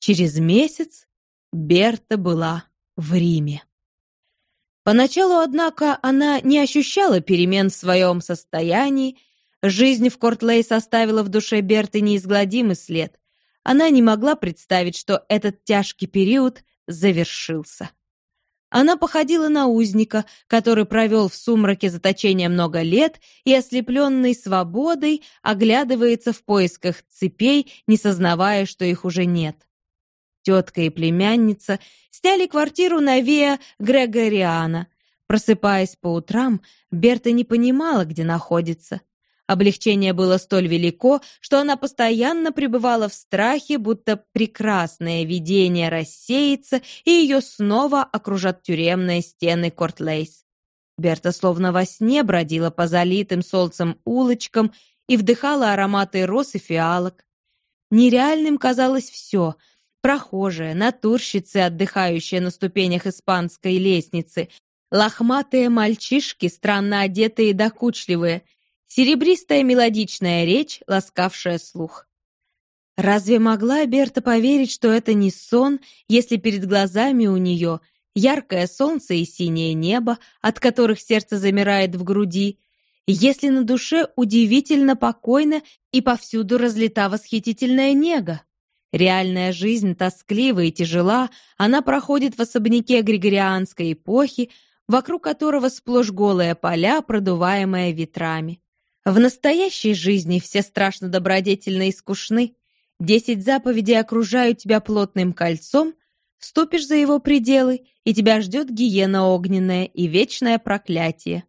Через месяц Берта была в Риме. Поначалу, однако, она не ощущала перемен в своем состоянии. Жизнь в Кортлей составила в душе Берты неизгладимый след. Она не могла представить, что этот тяжкий период завершился. Она походила на узника, который провел в сумраке заточения много лет и, ослепленный свободой, оглядывается в поисках цепей, не сознавая, что их уже нет. Тетка и племянница сняли квартиру на Виа Грегориана. Просыпаясь по утрам, Берта не понимала, где находится. Облегчение было столь велико, что она постоянно пребывала в страхе, будто прекрасное видение рассеется, и ее снова окружат тюремные стены Кортлейс. Берта словно во сне бродила по залитым солнцем улочкам и вдыхала ароматы роз и фиалок. Нереальным казалось все — прохожие, натурщицы, отдыхающие на ступенях испанской лестницы, лохматые мальчишки, странно одетые и докучливые — серебристая мелодичная речь, ласкавшая слух. Разве могла Берта поверить, что это не сон, если перед глазами у нее яркое солнце и синее небо, от которых сердце замирает в груди, если на душе удивительно покойно и повсюду разлита восхитительная нега? Реальная жизнь тосклива и тяжела, она проходит в особняке Григорианской эпохи, вокруг которого сплошь голые поля, продуваемые ветрами. В настоящей жизни все страшно добродетельны и скучны. Десять заповедей окружают тебя плотным кольцом, ступишь за его пределы, и тебя ждет гиена огненная и вечное проклятие.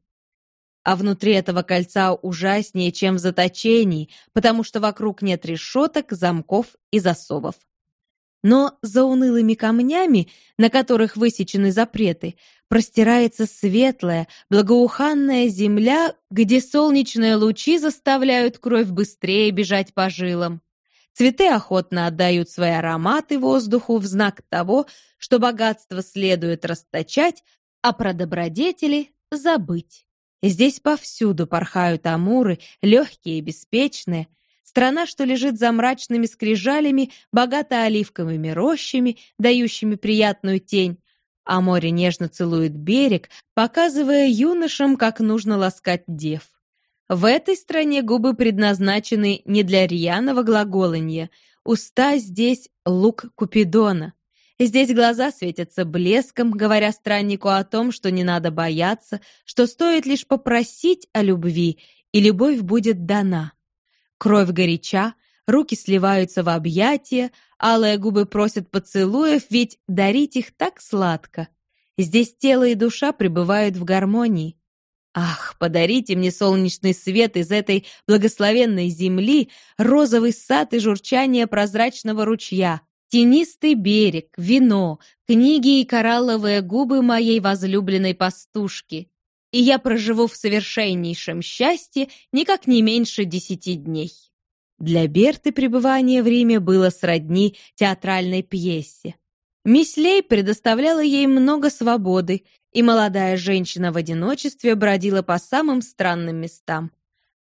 А внутри этого кольца ужаснее, чем в заточении, потому что вокруг нет решеток, замков и засовов. Но за унылыми камнями, на которых высечены запреты, простирается светлая, благоуханная земля, где солнечные лучи заставляют кровь быстрее бежать по жилам. Цветы охотно отдают свои ароматы воздуху в знак того, что богатство следует расточать, а про добродетели забыть. Здесь повсюду порхают амуры, легкие и беспечные. Страна, что лежит за мрачными скрижалями, богата оливковыми рощами, дающими приятную тень, а море нежно целует берег, показывая юношам, как нужно ласкать дев. В этой стране губы предназначены не для рьяного глаголанья, уста здесь лук Купидона. Здесь глаза светятся блеском, говоря страннику о том, что не надо бояться, что стоит лишь попросить о любви, и любовь будет дана. Кровь горяча, руки сливаются в объятия, алые губы просят поцелуев, ведь дарить их так сладко. Здесь тело и душа пребывают в гармонии. Ах, подарите мне солнечный свет из этой благословенной земли, розовый сад и журчание прозрачного ручья, тенистый берег, вино, книги и коралловые губы моей возлюбленной пастушки. И я проживу в совершеннейшем счастье никак не меньше десяти дней. Для Берты пребывание в Риме было сродни театральной пьесе. Мисс Лей предоставляла ей много свободы, и молодая женщина в одиночестве бродила по самым странным местам.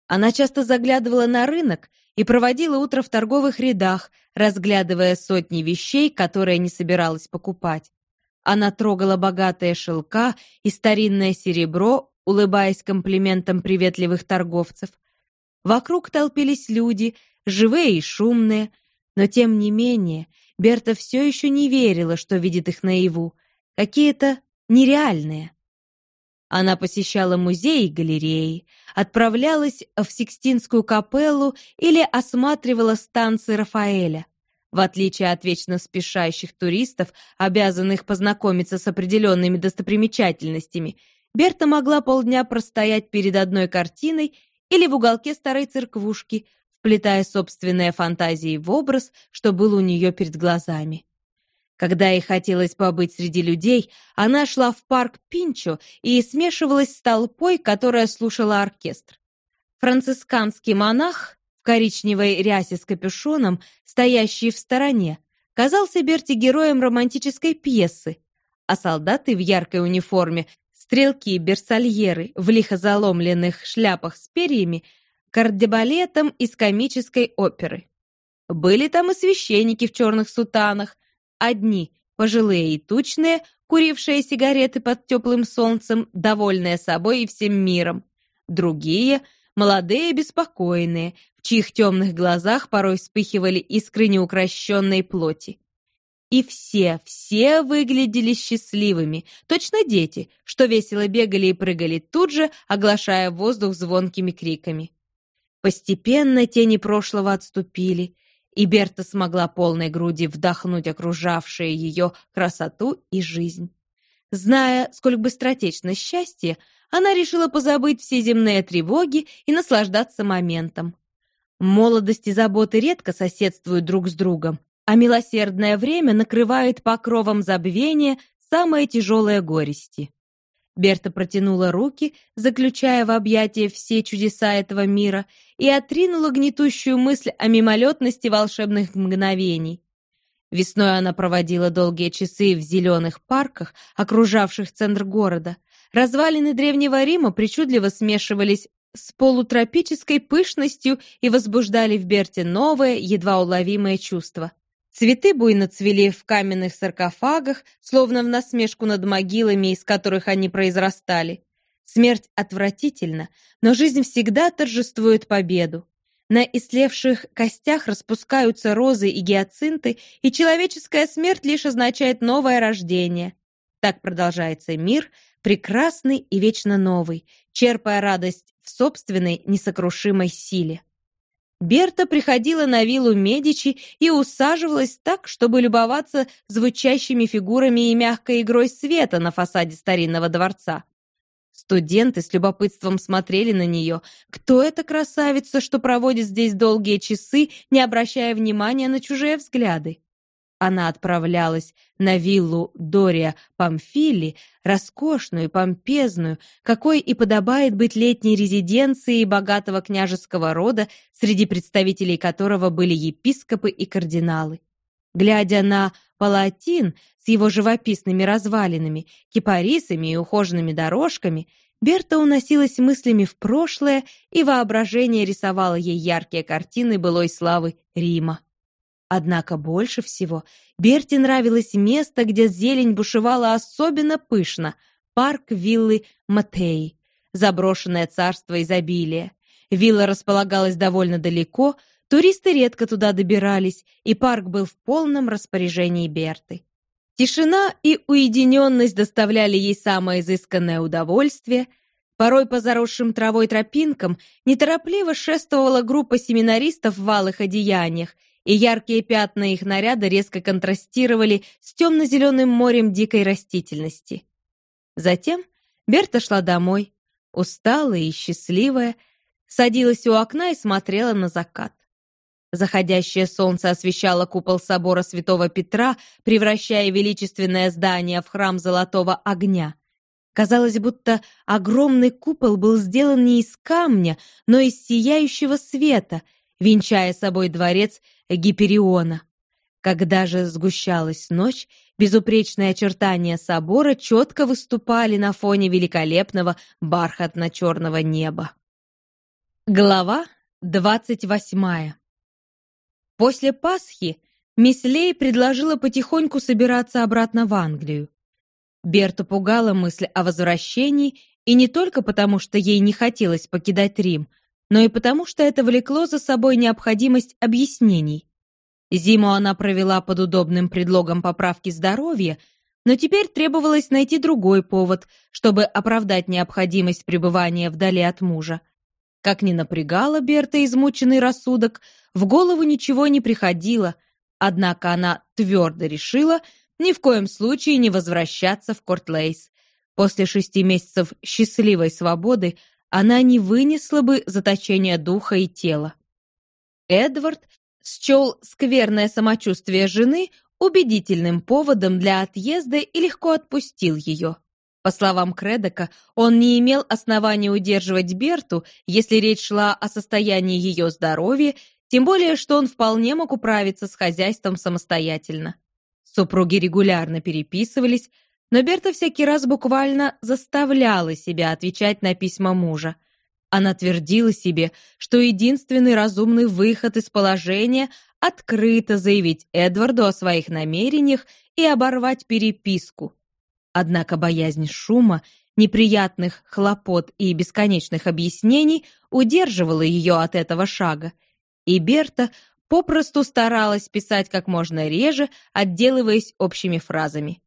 Она часто заглядывала на рынок и проводила утро в торговых рядах, разглядывая сотни вещей, которые не собиралась покупать. Она трогала богатые шелка и старинное серебро, улыбаясь комплиментам приветливых торговцев. Вокруг толпились люди, живые и шумные, но тем не менее Берта все еще не верила, что видит их наяву, какие-то нереальные. Она посещала музеи и галереи, отправлялась в Сикстинскую капеллу или осматривала станции Рафаэля. В отличие от вечно спешащих туристов, обязанных познакомиться с определенными достопримечательностями, Берта могла полдня простоять перед одной картиной или в уголке старой церквушки, вплетая собственные фантазии в образ, что был у нее перед глазами. Когда ей хотелось побыть среди людей, она шла в парк Пинчо и смешивалась с толпой, которая слушала оркестр. Францисканский монах в коричневой рясе с капюшоном, стоящий в стороне, казался Берти героем романтической пьесы, а солдаты в яркой униформе Стрелки берсальеры в лихо заломленных шляпах с перьями кардебалетом из комической оперы. Были там и священники в черных сутанах. Одни пожилые и тучные, курившие сигареты под теплым солнцем, довольные собой и всем миром. Другие — молодые и беспокойные, в чьих темных глазах порой вспыхивали искры неукрощенной плоти. И все, все выглядели счастливыми, точно дети, что весело бегали и прыгали тут же, оглашая воздух звонкими криками. Постепенно тени прошлого отступили, и Берта смогла полной груди вдохнуть окружавшие ее красоту и жизнь. Зная, сколь быстротечно счастье, она решила позабыть все земные тревоги и наслаждаться моментом. Молодость и заботы редко соседствуют друг с другом, а милосердное время накрывает покровом забвения самые тяжелые горести. Берта протянула руки, заключая в объятия все чудеса этого мира, и отринула гнетущую мысль о мимолетности волшебных мгновений. Весной она проводила долгие часы в зеленых парках, окружавших центр города. Развалины Древнего Рима причудливо смешивались с полутропической пышностью и возбуждали в Берте новые, едва уловимые чувства. Цветы буйно цвели в каменных саркофагах, словно в насмешку над могилами, из которых они произрастали. Смерть отвратительна, но жизнь всегда торжествует победу. На истлевших костях распускаются розы и гиацинты, и человеческая смерть лишь означает новое рождение. Так продолжается мир, прекрасный и вечно новый, черпая радость в собственной несокрушимой силе. Берта приходила на виллу Медичи и усаживалась так, чтобы любоваться звучащими фигурами и мягкой игрой света на фасаде старинного дворца. Студенты с любопытством смотрели на нее. Кто эта красавица, что проводит здесь долгие часы, не обращая внимания на чужие взгляды? Она отправлялась на виллу Дория Памфили, роскошную помпезную, какой и подобает быть летней резиденцией богатого княжеского рода, среди представителей которого были епископы и кардиналы. Глядя на Палатин с его живописными развалинами, кипарисами и ухоженными дорожками, Берта уносилась мыслями в прошлое, и воображение рисовало ей яркие картины былой славы Рима. Однако больше всего Берте нравилось место, где зелень бушевала особенно пышно — парк виллы Матей, заброшенное царство изобилия. Вилла располагалась довольно далеко, туристы редко туда добирались, и парк был в полном распоряжении Берты. Тишина и уединенность доставляли ей самое изысканное удовольствие. Порой по заросшим травой тропинкам неторопливо шествовала группа семинаристов в алых одеяниях — и яркие пятна их наряда резко контрастировали с темно-зеленым морем дикой растительности. Затем Берта шла домой, усталая и счастливая, садилась у окна и смотрела на закат. Заходящее солнце освещало купол собора Святого Петра, превращая величественное здание в храм золотого огня. Казалось, будто огромный купол был сделан не из камня, но из сияющего света, венчая собой дворец Гипериона. Когда же сгущалась ночь, безупречные очертания собора четко выступали на фоне великолепного бархатно-черного неба. Глава двадцать восьмая После Пасхи мисс предложила потихоньку собираться обратно в Англию. Берту пугала мысль о возвращении, и не только потому, что ей не хотелось покидать Рим, но и потому, что это влекло за собой необходимость объяснений. Зиму она провела под удобным предлогом поправки здоровья, но теперь требовалось найти другой повод, чтобы оправдать необходимость пребывания вдали от мужа. Как ни напрягала Берта измученный рассудок, в голову ничего не приходило, однако она твердо решила ни в коем случае не возвращаться в Кортлейс. После шести месяцев счастливой свободы она не вынесла бы заточения духа и тела. Эдвард счел скверное самочувствие жены убедительным поводом для отъезда и легко отпустил ее. По словам Кредока, он не имел основания удерживать Берту, если речь шла о состоянии ее здоровья, тем более, что он вполне мог управиться с хозяйством самостоятельно. Супруги регулярно переписывались, но Берта всякий раз буквально заставляла себя отвечать на письма мужа. Она твердила себе, что единственный разумный выход из положения открыто заявить Эдварду о своих намерениях и оборвать переписку. Однако боязнь шума, неприятных хлопот и бесконечных объяснений удерживала ее от этого шага, и Берта попросту старалась писать как можно реже, отделываясь общими фразами.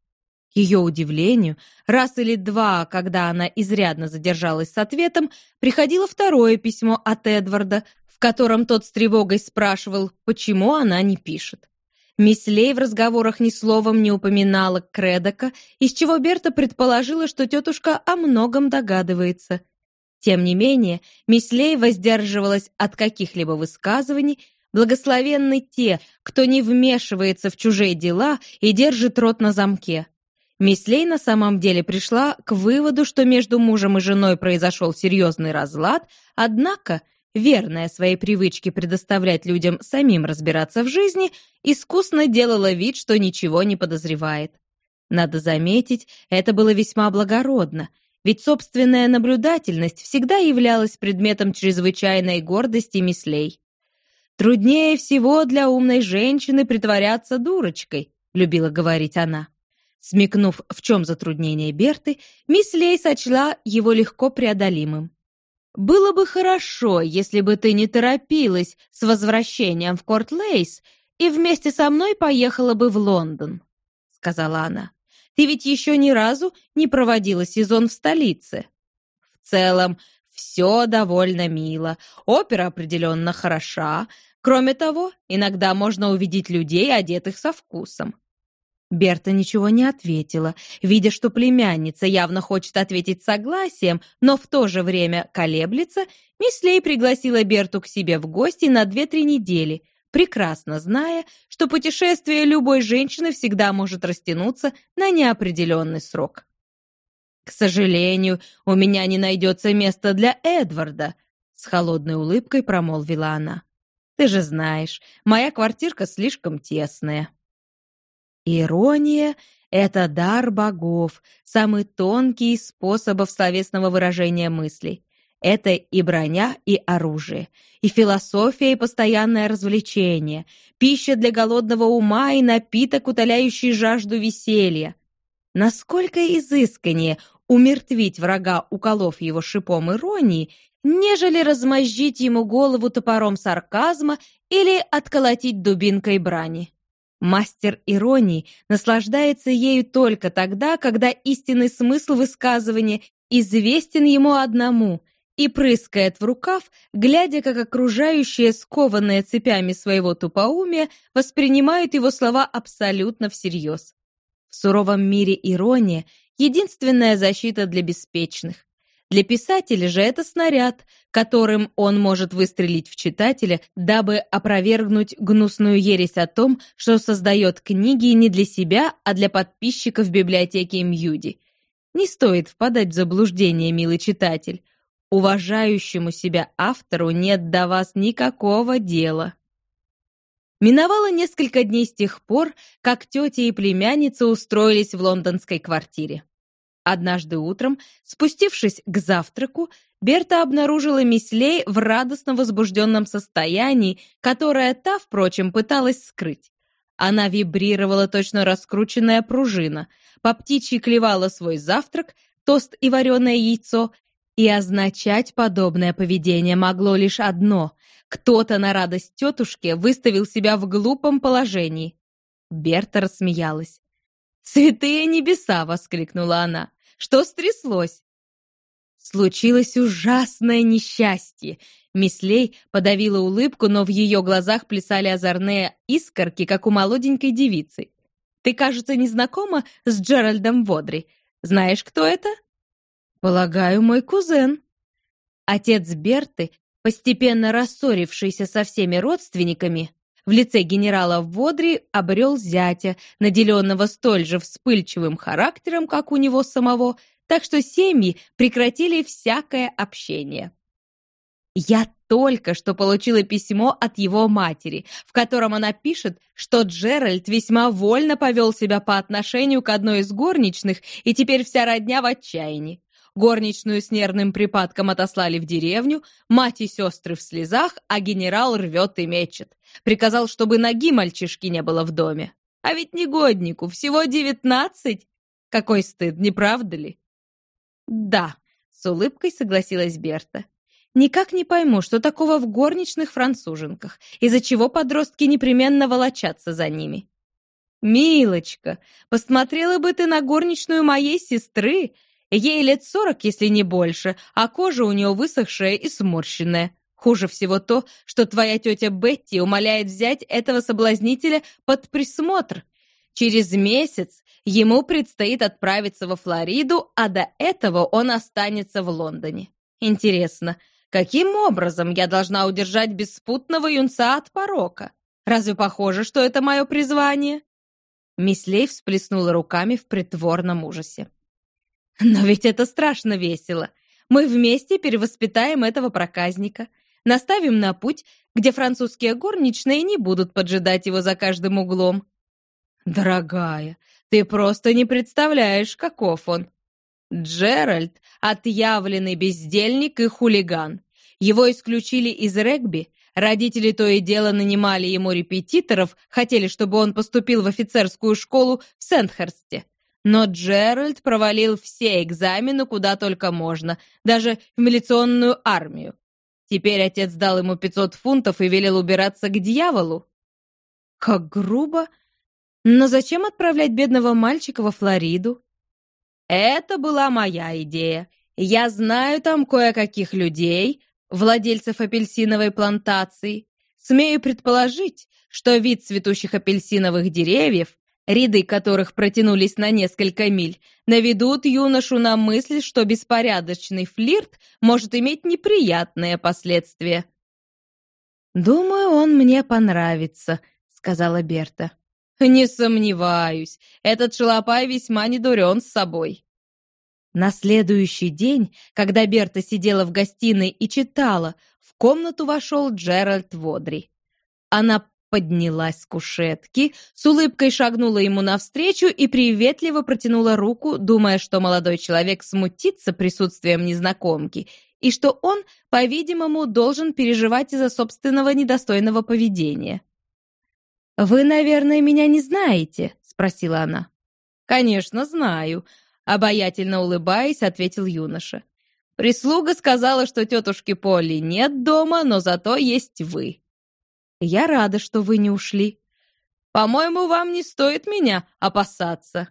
Ее удивлению, раз или два, когда она изрядно задержалась с ответом, приходило второе письмо от Эдварда, в котором тот с тревогой спрашивал, почему она не пишет. Мисс Лей в разговорах ни словом не упоминала Кредока, из чего Берта предположила, что тетушка о многом догадывается. Тем не менее, мисс Лей воздерживалась от каких-либо высказываний, Благословенны те, кто не вмешивается в чужие дела и держит рот на замке. Мислей на самом деле пришла к выводу, что между мужем и женой произошел серьезный разлад, однако, верная своей привычке предоставлять людям самим разбираться в жизни, искусно делала вид, что ничего не подозревает. Надо заметить, это было весьма благородно, ведь собственная наблюдательность всегда являлась предметом чрезвычайной гордости Мислей. «Труднее всего для умной женщины притворяться дурочкой», — любила говорить она. Смекнув, в чем затруднение Берты, мисс Лей сочла его легко преодолимым. «Было бы хорошо, если бы ты не торопилась с возвращением в Корт-Лейс и вместе со мной поехала бы в Лондон», — сказала она. «Ты ведь еще ни разу не проводила сезон в столице». «В целом, все довольно мило, опера определенно хороша. Кроме того, иногда можно увидеть людей, одетых со вкусом. Берта ничего не ответила, видя, что племянница явно хочет ответить согласием, но в то же время колеблется, мисс Лей пригласила Берту к себе в гости на две-три недели, прекрасно зная, что путешествие любой женщины всегда может растянуться на неопределенный срок. «К сожалению, у меня не найдется места для Эдварда», с холодной улыбкой промолвила она. «Ты же знаешь, моя квартирка слишком тесная». Ирония — это дар богов, самый тонкий из способов словесного выражения мыслей. Это и броня, и оружие, и философия, и постоянное развлечение, пища для голодного ума и напиток, утоляющий жажду веселья. Насколько изысканнее умертвить врага, уколов его шипом иронии, нежели размозжить ему голову топором сарказма или отколотить дубинкой брани. Мастер иронии наслаждается ею только тогда, когда истинный смысл высказывания известен ему одному и прыскает в рукав, глядя, как окружающие, скованные цепями своего тупоумия, воспринимают его слова абсолютно всерьез. В суровом мире ирония единственная защита для беспечных. Для писателя же это снаряд, которым он может выстрелить в читателя, дабы опровергнуть гнусную ересь о том, что создает книги не для себя, а для подписчиков библиотеки Мьюди. Не стоит впадать в заблуждение, милый читатель. Уважающему себя автору нет до вас никакого дела. Миновало несколько дней с тех пор, как тетя и племянница устроились в лондонской квартире. Однажды утром, спустившись к завтраку, Берта обнаружила Мислей в радостно возбужденном состоянии, которое та, впрочем, пыталась скрыть. Она вибрировала точно раскрученная пружина, по птичьи клевала свой завтрак, тост и вареное яйцо, и означать подобное поведение могло лишь одно кто-то на радость тетушке выставил себя в глупом положении. Берта рассмеялась. «Святые небеса!» — воскликнула она. «Что стряслось?» Случилось ужасное несчастье. Мислей подавила улыбку, но в ее глазах плясали озорные искорки, как у молоденькой девицы. «Ты, кажется, не знакома с Джеральдом Водри. Знаешь, кто это?» «Полагаю, мой кузен». Отец Берты постепенно рассорившийся со всеми родственниками, в лице генерала Водри обрел зятя, наделенного столь же вспыльчивым характером, как у него самого, так что семьи прекратили всякое общение. Я только что получила письмо от его матери, в котором она пишет, что Джеральд весьма вольно повел себя по отношению к одной из горничных, и теперь вся родня в отчаянии. Горничную с нервным припадком отослали в деревню, мать и сестры в слезах, а генерал рвет и мечет. Приказал, чтобы ноги мальчишки не было в доме. А ведь негоднику всего девятнадцать. Какой стыд, не правда ли? Да, с улыбкой согласилась Берта. Никак не пойму, что такого в горничных француженках, из-за чего подростки непременно волочатся за ними. «Милочка, посмотрела бы ты на горничную моей сестры. Ей лет сорок, если не больше, а кожа у нее высохшая и сморщенная. Хуже всего то, что твоя тетя Бетти умоляет взять этого соблазнителя под присмотр. Через месяц ему предстоит отправиться во Флориду, а до этого он останется в Лондоне. Интересно, каким образом я должна удержать беспутного юнца от порока? Разве похоже, что это мое призвание?» Мислей всплеснула руками в притворном ужасе. «Но ведь это страшно весело. Мы вместе перевоспитаем этого проказника, наставим на путь, где французские горничные не будут поджидать его за каждым углом». «Дорогая, ты просто не представляешь, каков он. Джеральд — отъявленный бездельник и хулиган. Его исключили из регби, Родители то и дело нанимали ему репетиторов, хотели, чтобы он поступил в офицерскую школу в Сентхерсте. Но Джеральд провалил все экзамены куда только можно, даже в милиционную армию. Теперь отец дал ему 500 фунтов и велел убираться к дьяволу. Как грубо. Но зачем отправлять бедного мальчика во Флориду? Это была моя идея. Я знаю там кое-каких людей, владельцев апельсиновой плантации, смею предположить, что вид цветущих апельсиновых деревьев, ряды которых протянулись на несколько миль, наведут юношу на мысль, что беспорядочный флирт может иметь неприятные последствия. «Думаю, он мне понравится», — сказала Берта. «Не сомневаюсь, этот шалопай весьма недурен с собой». На следующий день, когда Берта сидела в гостиной и читала, в комнату вошел Джеральд Водри. Она поднялась с кушетки, с улыбкой шагнула ему навстречу и приветливо протянула руку, думая, что молодой человек смутится присутствием незнакомки и что он, по-видимому, должен переживать из-за собственного недостойного поведения. «Вы, наверное, меня не знаете?» — спросила она. «Конечно, знаю», Обаятельно улыбаясь, ответил юноша. «Прислуга сказала, что тетушки Полли нет дома, но зато есть вы». «Я рада, что вы не ушли. По-моему, вам не стоит меня опасаться».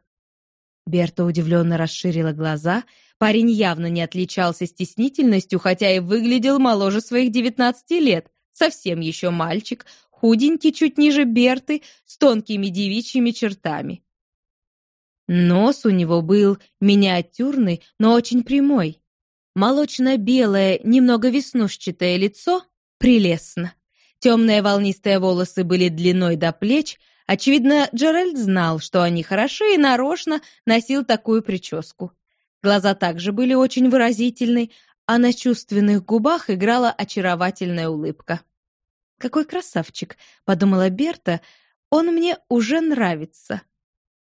Берта удивленно расширила глаза. Парень явно не отличался стеснительностью, хотя и выглядел моложе своих девятнадцати лет. Совсем еще мальчик, худенький, чуть ниже Берты, с тонкими девичьими чертами. Нос у него был миниатюрный, но очень прямой. Молочно-белое, немного веснушчатое лицо прелестно. Темные волнистые волосы были длиной до плеч. Очевидно, Джеральд знал, что они хороши, и нарочно носил такую прическу. Глаза также были очень выразительны, а на чувственных губах играла очаровательная улыбка. «Какой красавчик!» — подумала Берта. «Он мне уже нравится».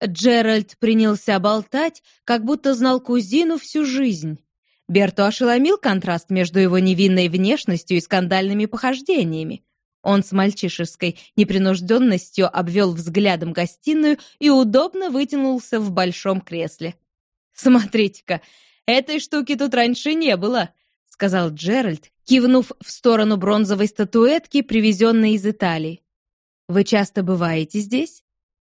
Джеральд принялся болтать, как будто знал кузину всю жизнь. Берту ошеломил контраст между его невинной внешностью и скандальными похождениями. Он с мальчишеской непринужденностью обвел взглядом гостиную и удобно вытянулся в большом кресле. «Смотрите-ка, этой штуки тут раньше не было», — сказал Джеральд, кивнув в сторону бронзовой статуэтки, привезенной из Италии. «Вы часто бываете здесь?»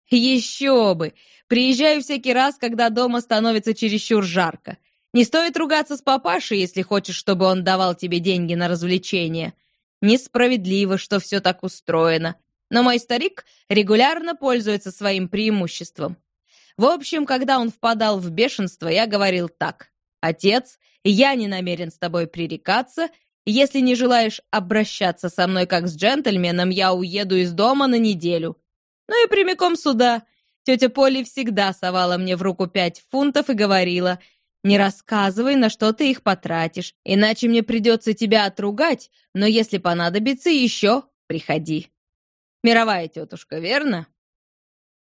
«Еще бы! Приезжаю всякий раз, когда дома становится чересчур жарко. Не стоит ругаться с папашей, если хочешь, чтобы он давал тебе деньги на развлечения. Несправедливо, что все так устроено. Но мой старик регулярно пользуется своим преимуществом. В общем, когда он впадал в бешенство, я говорил так. «Отец, я не намерен с тобой пререкаться. Если не желаешь обращаться со мной как с джентльменом, я уеду из дома на неделю. Ну и прямиком сюда. Тетя Поли всегда совала мне в руку пять фунтов и говорила, «Не рассказывай, на что ты их потратишь, иначе мне придется тебя отругать, но если понадобится еще, приходи». Мировая тетушка, верно?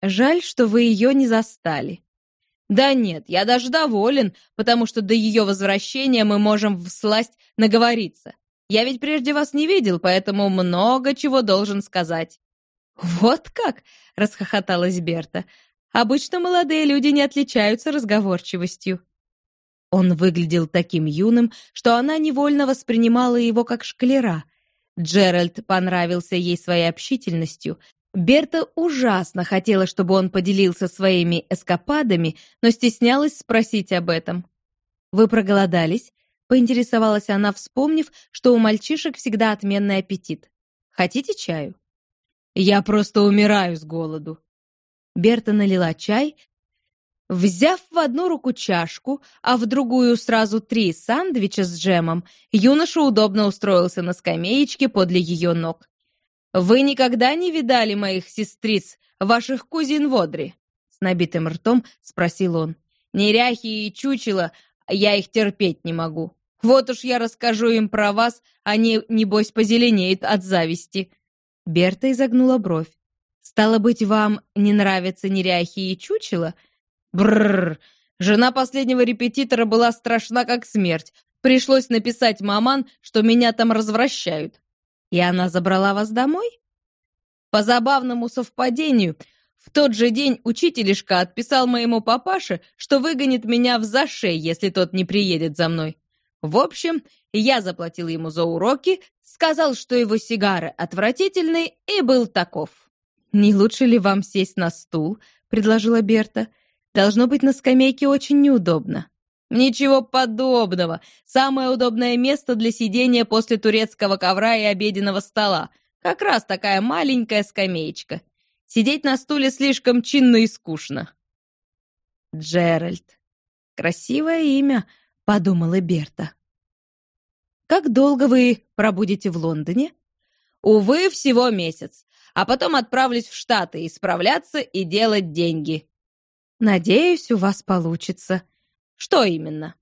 Жаль, что вы ее не застали. «Да нет, я даже доволен, потому что до ее возвращения мы можем всласть наговориться. Я ведь прежде вас не видел, поэтому много чего должен сказать». «Вот как!» — расхохоталась Берта. «Обычно молодые люди не отличаются разговорчивостью». Он выглядел таким юным, что она невольно воспринимала его как шкалера. Джеральд понравился ей своей общительностью, Берта ужасно хотела, чтобы он поделился своими эскападами, но стеснялась спросить об этом. «Вы проголодались?» — поинтересовалась она, вспомнив, что у мальчишек всегда отменный аппетит. «Хотите чаю?» «Я просто умираю с голоду». Берта налила чай, Взяв в одну руку чашку, а в другую сразу три сандвича с джемом, юноша удобно устроился на скамеечке подле ее ног. «Вы никогда не видали моих сестриц, ваших кузин Водри?» С набитым ртом спросил он. «Неряхи и чучела, я их терпеть не могу. Вот уж я расскажу им про вас, они, небось, позеленеют от зависти». Берта изогнула бровь. «Стало быть, вам не нравятся неряхи и чучела?» Бррр. Жена последнего репетитора была страшна как смерть. Пришлось написать маман, что меня там развращают. И она забрала вас домой? По забавному совпадению, в тот же день учителишка отписал моему папаше, что выгонит меня в зашей, если тот не приедет за мной. В общем, я заплатил ему за уроки, сказал, что его сигары отвратительные, и был таков. «Не лучше ли вам сесть на стул?» — предложила Берта. «Должно быть, на скамейке очень неудобно». Ничего подобного. Самое удобное место для сидения после турецкого ковра и обеденного стола. Как раз такая маленькая скамеечка. Сидеть на стуле слишком чинно и скучно. Джеральд. Красивое имя, подумала Берта. Как долго вы пробудете в Лондоне? Увы, всего месяц. А потом отправлюсь в Штаты исправляться и делать деньги. Надеюсь, у вас получится. Что именно?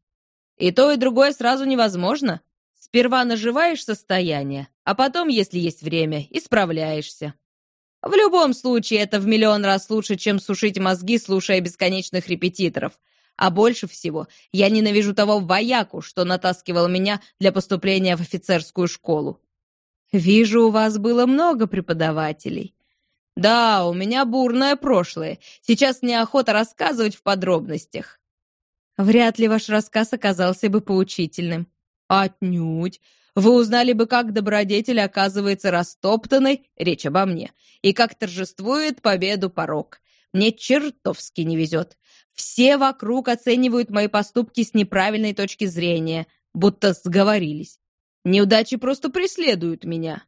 И то, и другое сразу невозможно. Сперва наживаешь состояние, а потом, если есть время, исправляешься. В любом случае, это в миллион раз лучше, чем сушить мозги, слушая бесконечных репетиторов. А больше всего я ненавижу того вояку, что натаскивал меня для поступления в офицерскую школу. Вижу, у вас было много преподавателей. Да, у меня бурное прошлое. Сейчас неохота рассказывать в подробностях. Вряд ли ваш рассказ оказался бы поучительным. Отнюдь. Вы узнали бы, как добродетель оказывается растоптанной, речь обо мне, и как торжествует победу порог. Мне чертовски не везет. Все вокруг оценивают мои поступки с неправильной точки зрения, будто сговорились. Неудачи просто преследуют меня.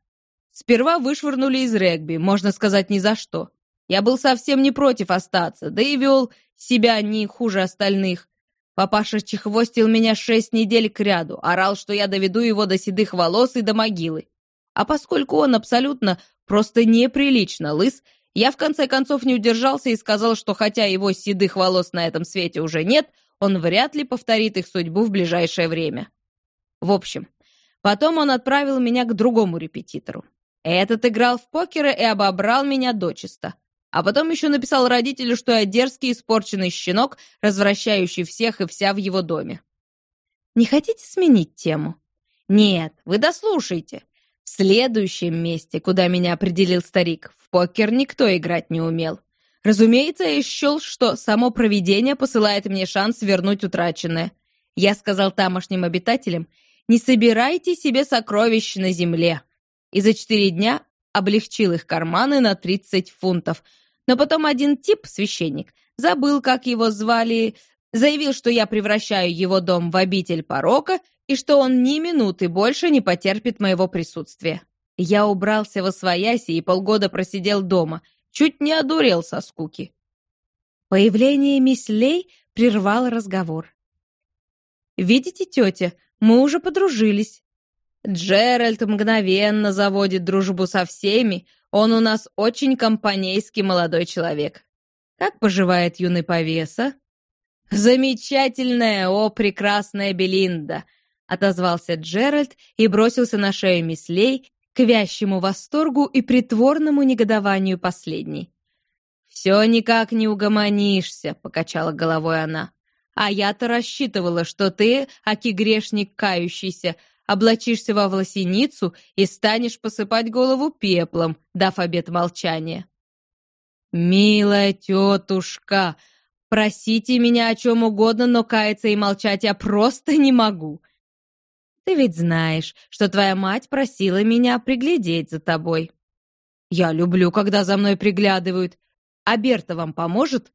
Сперва вышвырнули из регби, можно сказать, ни за что. Я был совсем не против остаться, да и вел себя не хуже остальных. Папаша чехвостил меня шесть недель кряду, орал, что я доведу его до седых волос и до могилы. А поскольку он абсолютно просто неприлично лыс, я в конце концов не удержался и сказал, что хотя его седых волос на этом свете уже нет, он вряд ли повторит их судьбу в ближайшее время. В общем, потом он отправил меня к другому репетитору. Этот играл в покера и обобрал меня дочисто. А потом еще написал родителю, что я дерзкий испорченный щенок, развращающий всех и вся в его доме. Не хотите сменить тему? Нет, вы дослушайте. В следующем месте, куда меня определил старик, в покер никто играть не умел. Разумеется, я счел, что само провидение посылает мне шанс вернуть утраченное. Я сказал тамошним обитателям, не собирайте себе сокровищ на земле. И за четыре дня облегчил их карманы на 30 фунтов, но потом один тип, священник, забыл, как его звали, заявил, что я превращаю его дом в обитель порока и что он ни минуты больше не потерпит моего присутствия. Я убрался во свояси и полгода просидел дома, чуть не одурел со скуки. Появление мисс Лей прервал разговор. «Видите, тетя, мы уже подружились. Джеральд мгновенно заводит дружбу со всеми, он у нас очень компанейский молодой человек. Как поживает юный повеса? Замечательная, о, прекрасная Белинда! Отозвался Джеральд и бросился на шею мислей к вящему восторгу и притворному негодованию последней. «Все никак не угомонишься», — покачала головой она. «А я-то рассчитывала, что ты, аки грешник кающийся, облачишься во власеницу и станешь посыпать голову пеплом, дав обет молчания». «Милая тетушка, просите меня о чем угодно, но каяться и молчать я просто не могу. Ты ведь знаешь, что твоя мать просила меня приглядеть за тобой. Я люблю, когда за мной приглядывают. А Берта вам поможет?»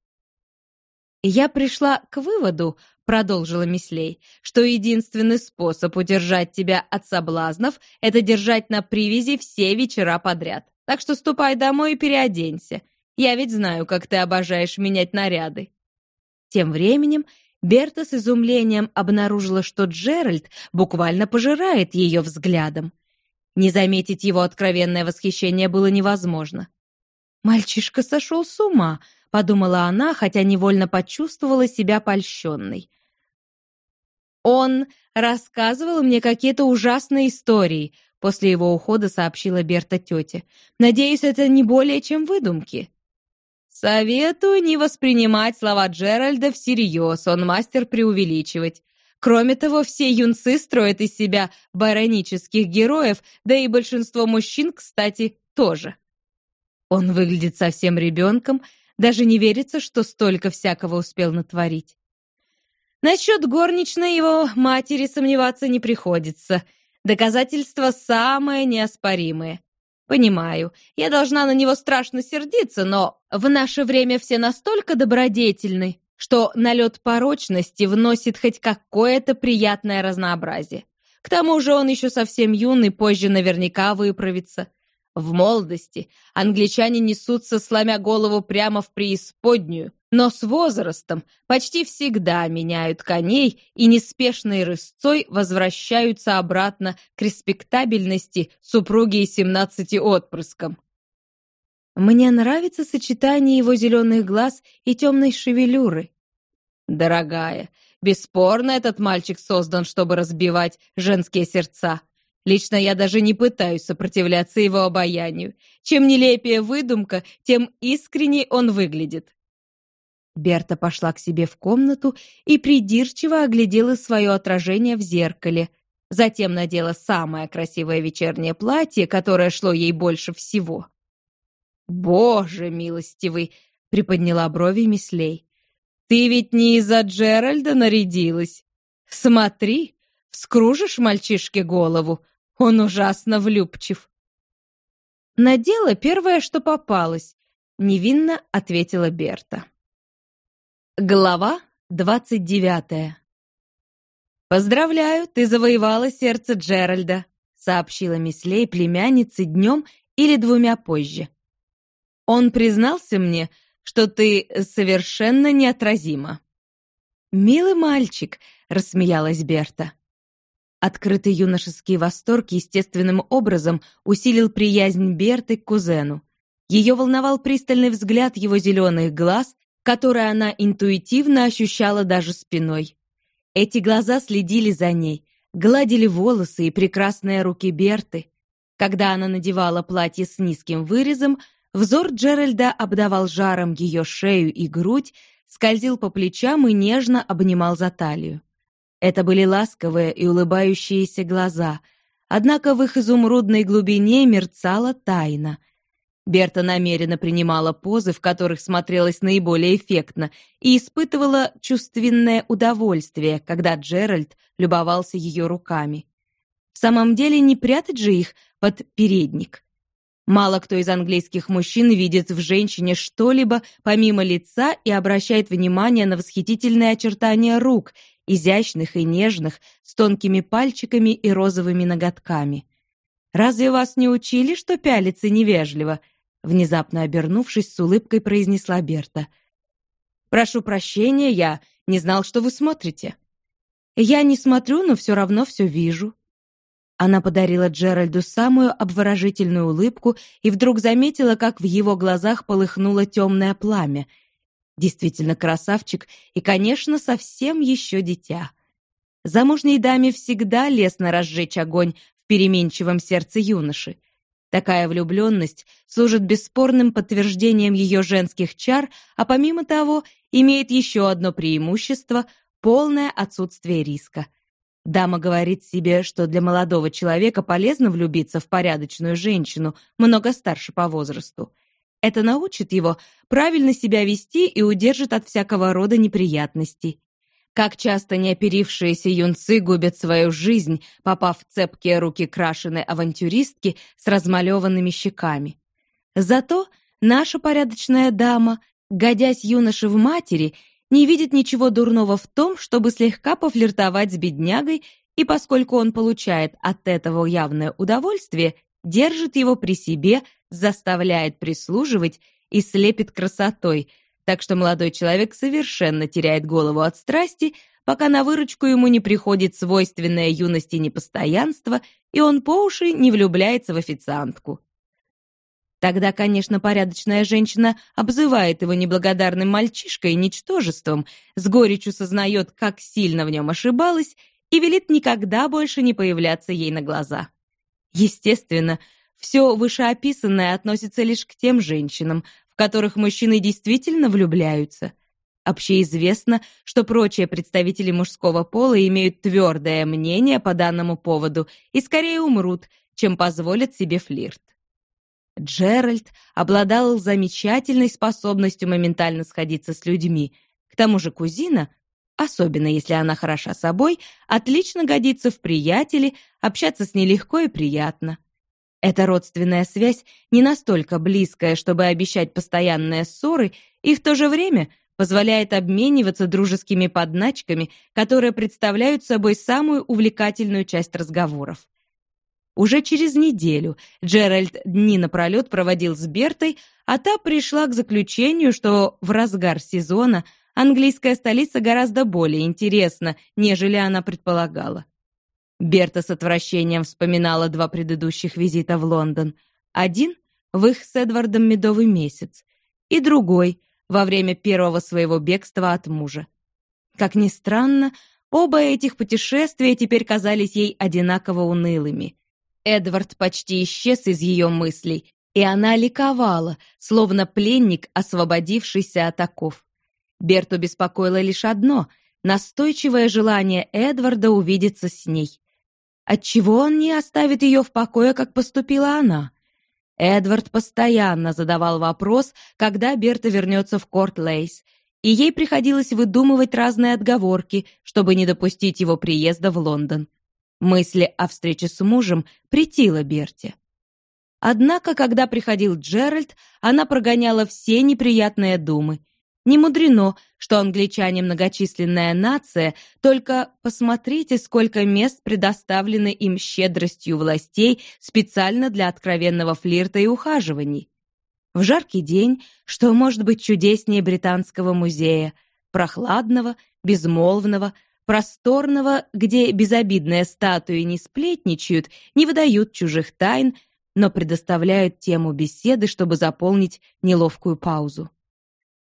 «Я пришла к выводу, — продолжила Мислей, — что единственный способ удержать тебя от соблазнов — это держать на привязи все вечера подряд. Так что ступай домой и переоденься. Я ведь знаю, как ты обожаешь менять наряды». Тем временем Берта с изумлением обнаружила, что Джеральд буквально пожирает ее взглядом. Не заметить его откровенное восхищение было невозможно. «Мальчишка сошел с ума», — подумала она, хотя невольно почувствовала себя польщенной. «Он рассказывал мне какие-то ужасные истории», — после его ухода сообщила Берта тете. «Надеюсь, это не более чем выдумки». Советую не воспринимать слова Джеральда всерьез, он мастер преувеличивать. Кроме того, все юнцы строят из себя баронических героев, да и большинство мужчин, кстати, тоже. Он выглядит совсем ребенком, даже не верится, что столько всякого успел натворить. Насчет горничной его матери сомневаться не приходится. Доказательства самые неоспоримые. Понимаю, я должна на него страшно сердиться, но в наше время все настолько добродетельны, что налет порочности вносит хоть какое-то приятное разнообразие. К тому же он еще совсем юный, позже наверняка выправится. В молодости англичане несутся, сломя голову прямо в преисподнюю, но с возрастом почти всегда меняют коней и неспешной рысцой возвращаются обратно к респектабельности супруги и семнадцати отпрыском. Мне нравится сочетание его зеленых глаз и темной шевелюры. Дорогая, бесспорно, этот мальчик создан, чтобы разбивать женские сердца. Лично я даже не пытаюсь сопротивляться его обаянию. Чем нелепее выдумка, тем искренней он выглядит. Берта пошла к себе в комнату и придирчиво оглядела свое отражение в зеркале. Затем надела самое красивое вечернее платье, которое шло ей больше всего. «Боже милостивый!» — приподняла брови Мислей. «Ты ведь не из-за Джеральда нарядилась? Смотри, вскружишь мальчишке голову, он ужасно влюбчив». «Надела первое, что попалось», — невинно ответила Берта. Глава двадцать девятая «Поздравляю, ты завоевала сердце Джеральда», — сообщила Мислей племяннице днем или двумя позже. «Он признался мне, что ты совершенно неотразима». «Милый мальчик», — рассмеялась Берта. Открытый юношеский восторг естественным образом усилил приязнь Берты к кузену. Ее волновал пристальный взгляд его зеленых глаз которое она интуитивно ощущала даже спиной. Эти глаза следили за ней, гладили волосы и прекрасные руки Берты. Когда она надевала платье с низким вырезом, взор Джеральда обдавал жаром ее шею и грудь, скользил по плечам и нежно обнимал за талию. Это были ласковые и улыбающиеся глаза, однако в их изумрудной глубине мерцала тайна — Берта намеренно принимала позы, в которых смотрелась наиболее эффектно, и испытывала чувственное удовольствие, когда Джеральд любовался ее руками. В самом деле не прятать же их под передник. Мало кто из английских мужчин видит в женщине что-либо помимо лица и обращает внимание на восхитительные очертания рук, изящных и нежных, с тонкими пальчиками и розовыми ноготками. Разве вас не учили, что пялиться невежливо? Внезапно обернувшись, с улыбкой произнесла Берта. «Прошу прощения, я не знал, что вы смотрите». «Я не смотрю, но все равно все вижу». Она подарила Джеральду самую обворожительную улыбку и вдруг заметила, как в его глазах полыхнуло темное пламя. Действительно красавчик и, конечно, совсем еще дитя. Замужней даме всегда лестно разжечь огонь переменчивом сердце юноши. Такая влюбленность служит бесспорным подтверждением ее женских чар, а помимо того имеет еще одно преимущество — полное отсутствие риска. Дама говорит себе, что для молодого человека полезно влюбиться в порядочную женщину, много старше по возрасту. Это научит его правильно себя вести и удержит от всякого рода неприятностей. Как часто неоперившиеся юнцы губят свою жизнь, попав в цепкие руки крашеной авантюристки с размалеванными щеками. Зато наша порядочная дама, годясь юноше в матери, не видит ничего дурного в том, чтобы слегка пофлиртовать с беднягой, и поскольку он получает от этого явное удовольствие, держит его при себе, заставляет прислуживать и слепит красотой, так что молодой человек совершенно теряет голову от страсти, пока на выручку ему не приходит свойственное юности непостоянство, и он по уши не влюбляется в официантку. Тогда, конечно, порядочная женщина обзывает его неблагодарным мальчишкой и ничтожеством, с горечью сознает, как сильно в нем ошибалась, и велит никогда больше не появляться ей на глаза. Естественно, все вышеописанное относится лишь к тем женщинам, которых мужчины действительно влюбляются. Общеизвестно, что прочие представители мужского пола имеют твердое мнение по данному поводу и скорее умрут, чем позволят себе флирт. Джеральд обладал замечательной способностью моментально сходиться с людьми. К тому же кузина, особенно если она хороша собой, отлично годится в приятели, общаться с ней легко и приятно. Эта родственная связь не настолько близкая, чтобы обещать постоянные ссоры, и в то же время позволяет обмениваться дружескими подначками, которые представляют собой самую увлекательную часть разговоров. Уже через неделю Джеральд дни напролет проводил с Бертой, а та пришла к заключению, что в разгар сезона английская столица гораздо более интересна, нежели она предполагала. Берта с отвращением вспоминала два предыдущих визита в Лондон. Один — в их с Эдвардом медовый месяц, и другой — во время первого своего бегства от мужа. Как ни странно, оба этих путешествия теперь казались ей одинаково унылыми. Эдвард почти исчез из ее мыслей, и она ликовала, словно пленник, освободившийся от оков. Берту беспокоило лишь одно — настойчивое желание Эдварда увидеться с ней. Отчего он не оставит ее в покое, как поступила она? Эдвард постоянно задавал вопрос, когда Берта вернется в Корт-Лейс, и ей приходилось выдумывать разные отговорки, чтобы не допустить его приезда в Лондон. Мысли о встрече с мужем притила Берте. Однако, когда приходил Джеральд, она прогоняла все неприятные думы не мудрено, что англичане многочисленная нация, только посмотрите, сколько мест предоставлено им щедростью властей специально для откровенного флирта и ухаживаний. В жаркий день, что может быть чудеснее британского музея, прохладного, безмолвного, просторного, где безобидные статуи не сплетничают, не выдают чужих тайн, но предоставляют тему беседы, чтобы заполнить неловкую паузу.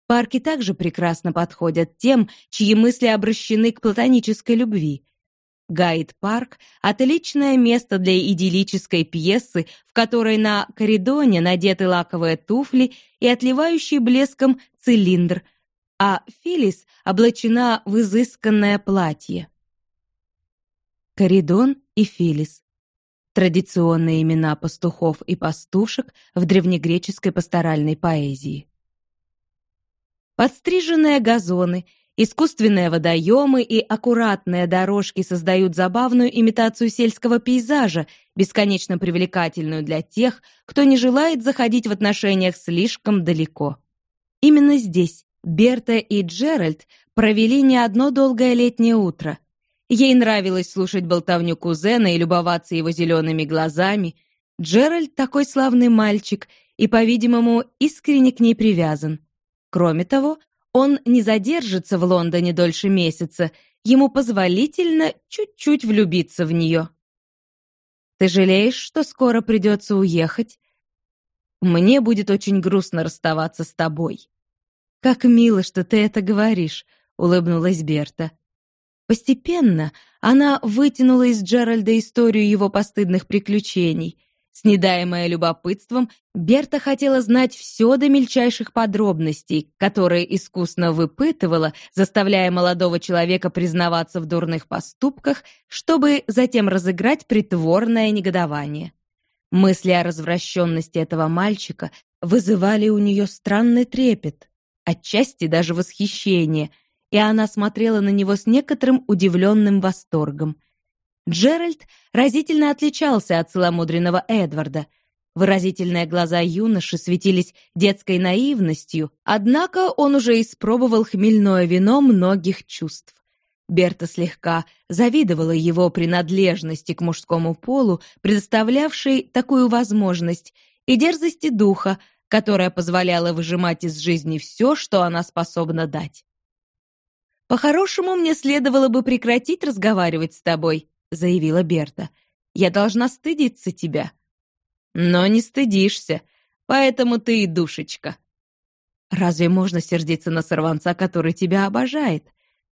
Парки также прекрасно подходят тем, чьи мысли обращены к платонической любви. Гайд-парк — отличное место для идиллической пьесы, в которой на коридоне надеты лаковые туфли и отливающий блеском цилиндр, а Филис облачена в изысканное платье. Коридон и Филис — традиционные имена пастухов и пастушек в древнегреческой пасторальной поэзии. Подстриженные газоны, искусственные водоемы и аккуратные дорожки создают забавную имитацию сельского пейзажа, бесконечно привлекательную для тех, кто не желает заходить в отношениях слишком далеко. Именно здесь Берта и Джеральд провели не одно долгое летнее утро. Ей нравилось слушать болтовню кузена и любоваться его зелеными глазами. Джеральд такой славный мальчик и, по-видимому, искренне к ней привязан. Кроме того, он не задержится в Лондоне дольше месяца, ему позволительно чуть-чуть влюбиться в нее. «Ты жалеешь, что скоро придется уехать?» «Мне будет очень грустно расставаться с тобой». «Как мило, что ты это говоришь», — улыбнулась Берта. Постепенно она вытянула из Джеральда историю его постыдных приключений. Снедаемая любопытством, Берта хотела знать все до мельчайших подробностей, которые искусно выпытывала, заставляя молодого человека признаваться в дурных поступках, чтобы затем разыграть притворное негодование. Мысли о развращенности этого мальчика вызывали у нее странный трепет, отчасти даже восхищение, и она смотрела на него с некоторым удивленным восторгом – Джеральд разительно отличался от целомудренного Эдварда. Выразительные глаза юноши светились детской наивностью, однако он уже испробовал хмельное вино многих чувств. Берта слегка завидовала его принадлежности к мужскому полу, предоставлявшей такую возможность, и дерзости духа, которая позволяла выжимать из жизни все, что она способна дать. «По-хорошему, мне следовало бы прекратить разговаривать с тобой», заявила Берта. «Я должна стыдиться тебя». «Но не стыдишься, поэтому ты и душечка». «Разве можно сердиться на сорванца, который тебя обожает?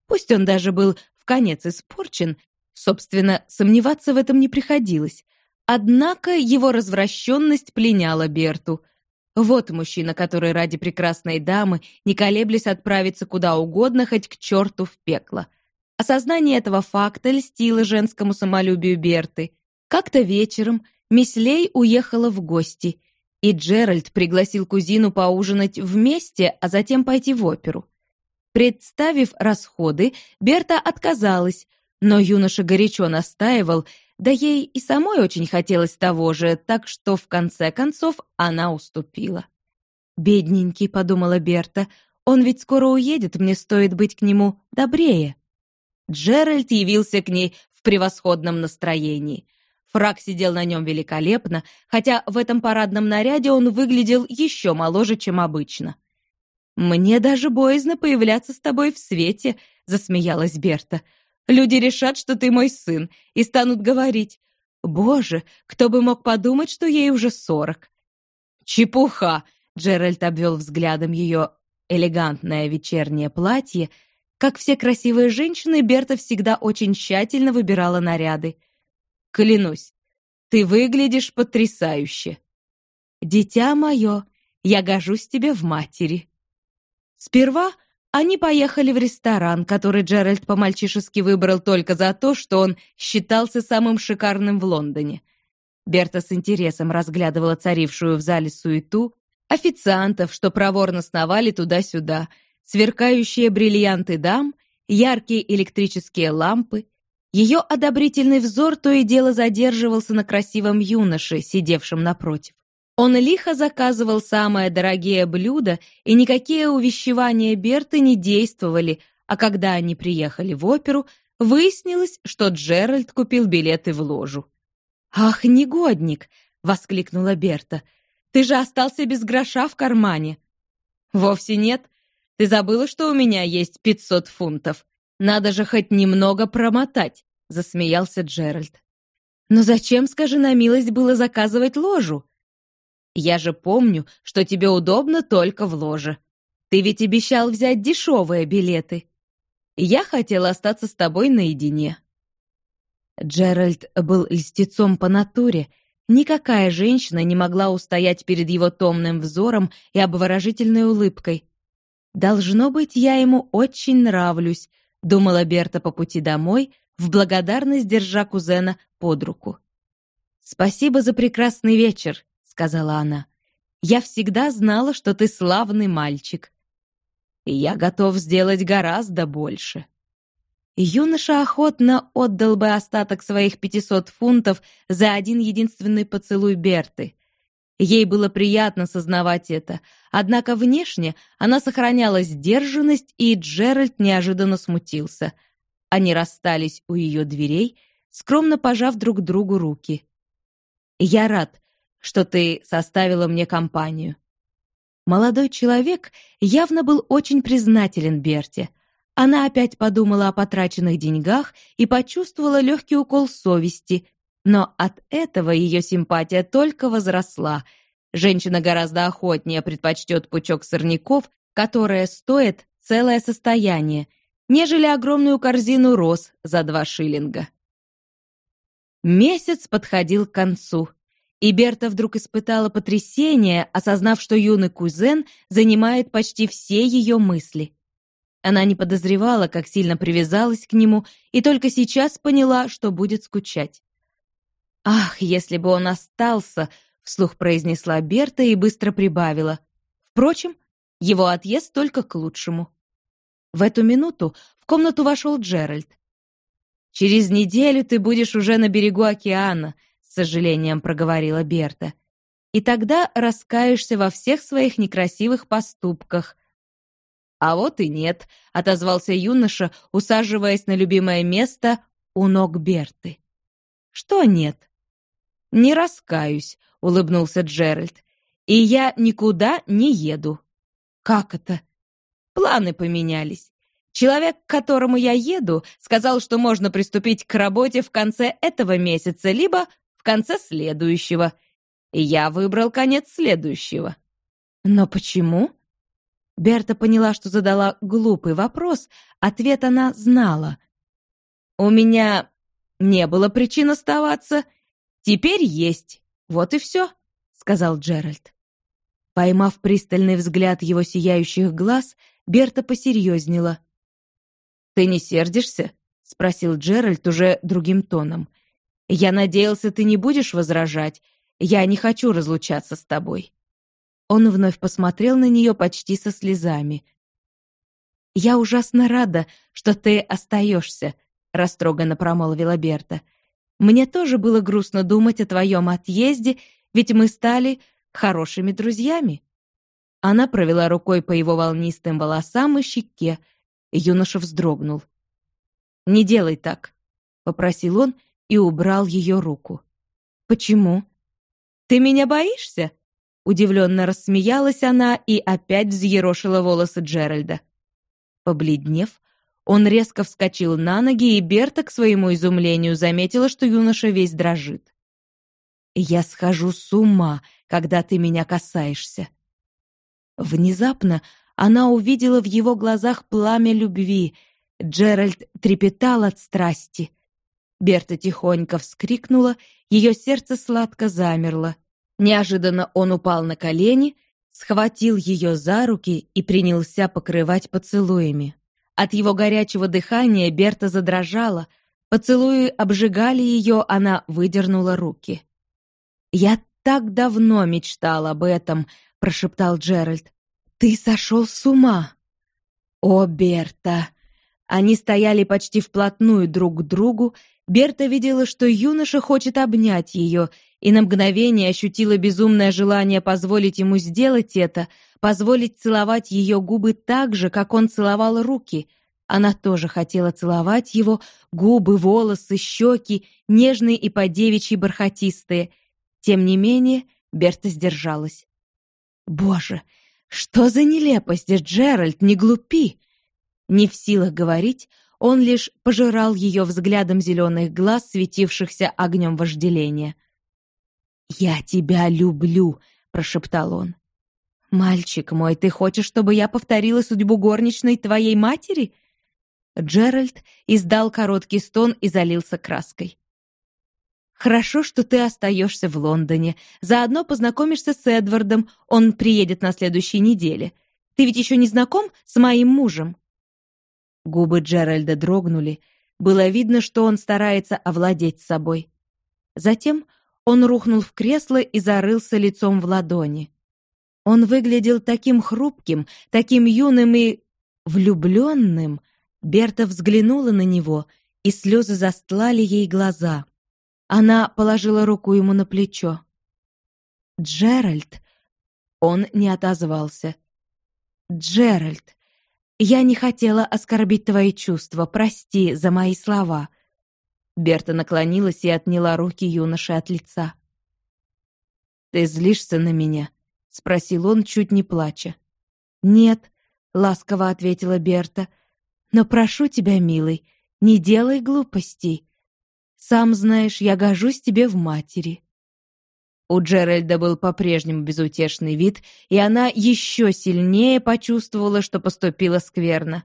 Пусть он даже был в конец испорчен, собственно, сомневаться в этом не приходилось. Однако его развращенность пленяла Берту. Вот мужчина, который ради прекрасной дамы, не колеблясь, отправится куда угодно, хоть к черту в пекло. Осознание этого факта льстило женскому самолюбию Берты. Как-то вечером мисс Лей уехала в гости, и Джеральд пригласил кузину поужинать вместе, а затем пойти в оперу. Представив расходы, Берта отказалась, но юноша горячо настаивал, да ей и самой очень хотелось того же, так что в конце концов она уступила. «Бедненький», — подумала Берта, — «он ведь скоро уедет, мне стоит быть к нему добрее». Джеральд явился к ней в превосходном настроении. Фрак сидел на нем великолепно, хотя в этом парадном наряде он выглядел еще моложе, чем обычно. «Мне даже боязно появляться с тобой в свете», — засмеялась Берта. «Люди решат, что ты мой сын, и станут говорить, «Боже, кто бы мог подумать, что ей уже сорок?» «Чепуха!» — Джеральд обвел взглядом ее элегантное вечернее платье — как все красивые женщины, Берта всегда очень тщательно выбирала наряды. «Клянусь, ты выглядишь потрясающе!» «Дитя мое, я гожусь тебе в матери!» Сперва они поехали в ресторан, который Джеральд по-мальчишески выбрал только за то, что он считался самым шикарным в Лондоне. Берта с интересом разглядывала царившую в зале суету, официантов, что проворно сновали туда-сюда — сверкающие бриллианты дам, яркие электрические лампы. Ее одобрительный взор то и дело задерживался на красивом юноше, сидевшем напротив. Он лихо заказывал самые дорогие блюда, и никакие увещевания Берты не действовали, а когда они приехали в оперу, выяснилось, что Джеральд купил билеты в ложу. «Ах, негодник!» — воскликнула Берта. «Ты же остался без гроша в кармане!» «Вовсе нет. Ты забыла, что у меня есть пятьсот фунтов? Надо же хоть немного промотать», — засмеялся Джеральд. «Но зачем, скажи на милость, было заказывать ложу?» «Я же помню, что тебе удобно только в ложе. Ты ведь обещал взять дешевые билеты. Я хотела остаться с тобой наедине». Джеральд был льстецом по натуре. Никакая женщина не могла устоять перед его томным взором и обворожительной улыбкой. «Должно быть, я ему очень нравлюсь», — думала Берта по пути домой, в благодарность держа кузена под руку. «Спасибо за прекрасный вечер», — сказала она. «Я всегда знала, что ты славный мальчик. И я готов сделать гораздо больше». Юноша охотно отдал бы остаток своих пятисот фунтов за один единственный поцелуй Берты — Ей было приятно сознавать это, однако внешне она сохраняла сдержанность, и Джеральд неожиданно смутился. Они расстались у ее дверей, скромно пожав друг другу руки. «Я рад, что ты составила мне компанию». Молодой человек явно был очень признателен Берте. Она опять подумала о потраченных деньгах и почувствовала легкий укол совести, но от этого ее симпатия только возросла. Женщина гораздо охотнее предпочтет пучок сорняков, которые стоят целое состояние, нежели огромную корзину роз за два шиллинга. Месяц подходил к концу, И Берта вдруг испытала потрясение, осознав, что юный кузен занимает почти все ее мысли. Она не подозревала, как сильно привязалась к нему, и только сейчас поняла, что будет скучать. «Ах, если бы он остался!» — вслух произнесла Берта и быстро прибавила. Впрочем, его отъезд только к лучшему. В эту минуту в комнату вошел Джеральд. «Через неделю ты будешь уже на берегу океана», — с сожалением проговорила Берта. «И тогда раскаешься во всех своих некрасивых поступках». «А вот и нет», — отозвался юноша, усаживаясь на любимое место у ног Берты. «Что нет?» «Не раскаюсь», — улыбнулся Джеральд. «И я никуда не еду». «Как это?» «Планы поменялись. Человек, к которому я еду, сказал, что можно приступить к работе в конце этого месяца, либо в конце следующего. И я выбрал конец следующего. Но почему? Берта поняла, что задала глупый вопрос. Ответ она знала. «У меня не было причин оставаться. Теперь есть. Вот и все», — сказал Джеральд. Поймав пристальный взгляд его сияющих глаз, Берта посерьезнела. «Ты не сердишься?» — спросил Джеральд уже другим тоном. «Я надеялся, ты не будешь возражать. Я не хочу разлучаться с тобой». Он вновь посмотрел на нее почти со слезами. «Я ужасно рада, что ты остаешься», — растроганно промолвила Берта. «Мне тоже было грустно думать о твоем отъезде, ведь мы стали хорошими друзьями». Она провела рукой по его волнистым волосам и щеке, Юноша вздрогнул. «Не делай так», — попросил он и убрал ее руку. «Почему?» «Ты меня боишься?» Удивленно рассмеялась она и опять взъерошила волосы Джеральда. Побледнев, он резко вскочил на ноги, и Берта, к своему изумлению, заметила, что юноша весь дрожит. «Я схожу с ума, когда ты меня касаешься». Внезапно она увидела в его глазах пламя любви. Джеральд трепетал от страсти. Берта тихонько вскрикнула, ее сердце сладко замерло. Неожиданно он упал на колени, схватил ее за руки и принялся покрывать поцелуями. От его горячего дыхания Берта задрожала. Поцелуи обжигали ее, она выдернула руки. «Я так давно мечтал об этом», — прошептал Джеральд. «Ты сошел с ума!» «О, Берта!» Они стояли почти вплотную друг к другу. Берта видела, что юноша хочет обнять ее, и на мгновение ощутила безумное желание позволить ему сделать это, позволить целовать ее губы так же, как он целовал руки. Она тоже хотела целовать его, губы, волосы, щеки, нежные и по-девичьи бархатистые. Тем не менее, Берта сдержалась. «Боже, «Что за нелепость, Джеральд, не глупи!» Не в силах говорить, он лишь пожирал ее взглядом зеленых глаз, светившихся огнем вожделения. «Я тебя люблю», — прошептал он. «Мальчик мой, ты хочешь, чтобы я повторила судьбу горничной твоей матери?» Джеральд издал короткий стон и залился краской. Хорошо, что ты остаешься в Лондоне. Заодно познакомишься с Эдвардом. Он приедет на следующей неделе. Ты ведь еще не знаком с моим мужем?» Губы Джеральда дрогнули. Было видно, что он старается овладеть собой. Затем он рухнул в кресло и зарылся лицом в ладони. Он выглядел таким хрупким, таким юным и влюбленным. Берта взглянула на него, и слезы застлали ей глаза. Она положила руку ему на плечо. «Джеральд!» Он не отозвался. «Джеральд, я не хотела оскорбить твои чувства, прости за мои слова». Берта наклонилась и отняла руки юноши от лица. «Ты злишься на меня?» — спросил он, чуть не плача. «Нет», — ласково ответила Берта, — «но прошу тебя, милый, не делай глупостей. Сам знаешь, я гожусь тебе в матери». У Джеральда был по-прежнему безутешный вид, и она еще сильнее почувствовала, что поступила скверно.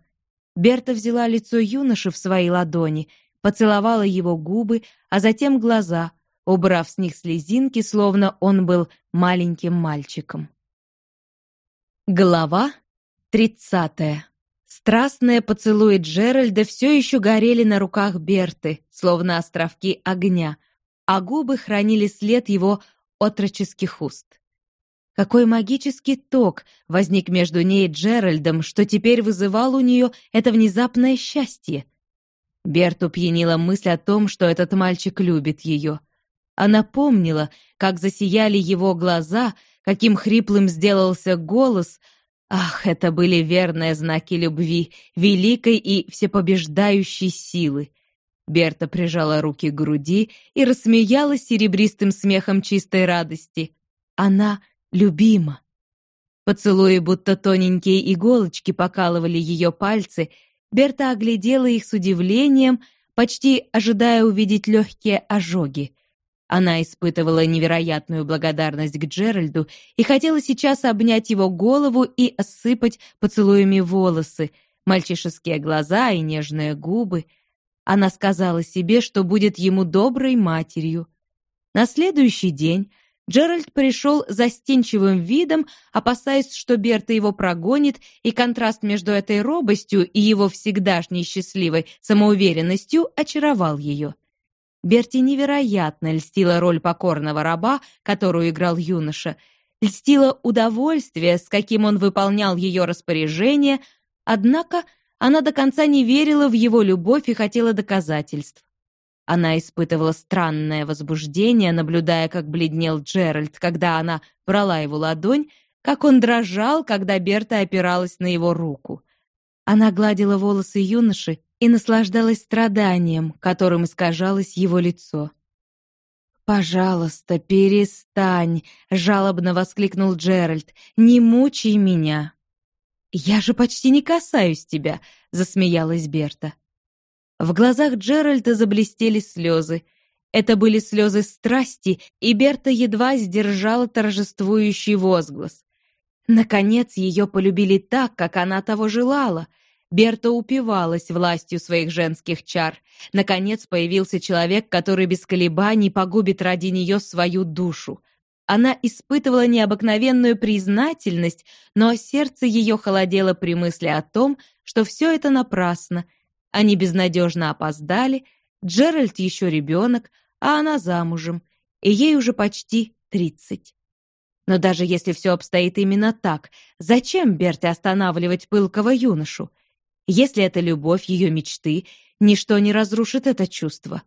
Берта взяла лицо юноши в свои ладони, поцеловала его губы, а затем глаза, убрав с них слезинки, словно он был маленьким мальчиком. Глава тридцатая. Страстные поцелуи Джеральда все еще горели на руках Берты, словно островки огня, а губы хранили след его отроческих уст. Какой магический ток возник между ней и Джеральдом, что теперь вызывал у нее это внезапное счастье. Берту пьянила мысль о том, что этот мальчик любит ее. Она помнила, как засияли его глаза, каким хриплым сделался голос. Ах, это были верные знаки любви, великой и всепобеждающей силы. Берта прижала руки к груди и рассмеялась серебристым смехом чистой радости. Она любима. Поцелуи, будто тоненькие иголочки, покалывали ее пальцы. Берта оглядела их с удивлением, почти ожидая увидеть легкие ожоги. Она испытывала невероятную благодарность к Джеральду и хотела сейчас обнять его голову и осыпать поцелуями волосы, мальчишеские глаза и нежные губы. Она сказала себе, что будет ему доброй матерью. На следующий день Джеральд пришел застенчивым видом, опасаясь, что Берта его прогонит, и контраст между этой робостью и его всегдашней счастливой самоуверенностью очаровал ее. Берти невероятно льстила роль покорного раба, которую играл юноша, льстило удовольствие, с каким он выполнял ее распоряжение, однако она до конца не верила в его любовь и хотела доказательств. Она испытывала странное возбуждение, наблюдая, как бледнел Джеральд, когда она брала его ладонь, как он дрожал, когда Берта опиралась на его руку. Она гладила волосы юноши и наслаждалась страданием, которым искажалось его лицо. «Пожалуйста, перестань!» — жалобно воскликнул Джеральд. «Не мучай меня!» «Я же почти не касаюсь тебя!» — засмеялась Берта. В глазах Джеральда заблестели слезы. Это были слезы страсти, и Берта едва сдержала торжествующий возглас. Наконец ее полюбили так, как она того желала — Берта упивалась властью своих женских чар. Наконец появился человек, который без колебаний погубит ради нее свою душу. Она испытывала необыкновенную признательность, но сердце ее холодело при мысли о том, что все это напрасно. Они безнадежно опоздали, Джеральд еще ребенок, а она замужем, и ей уже почти тридцать. Но даже если все обстоит именно так, зачем Берте останавливать пылкого юношу? Если это любовь ее мечты, ничто не разрушит это чувство.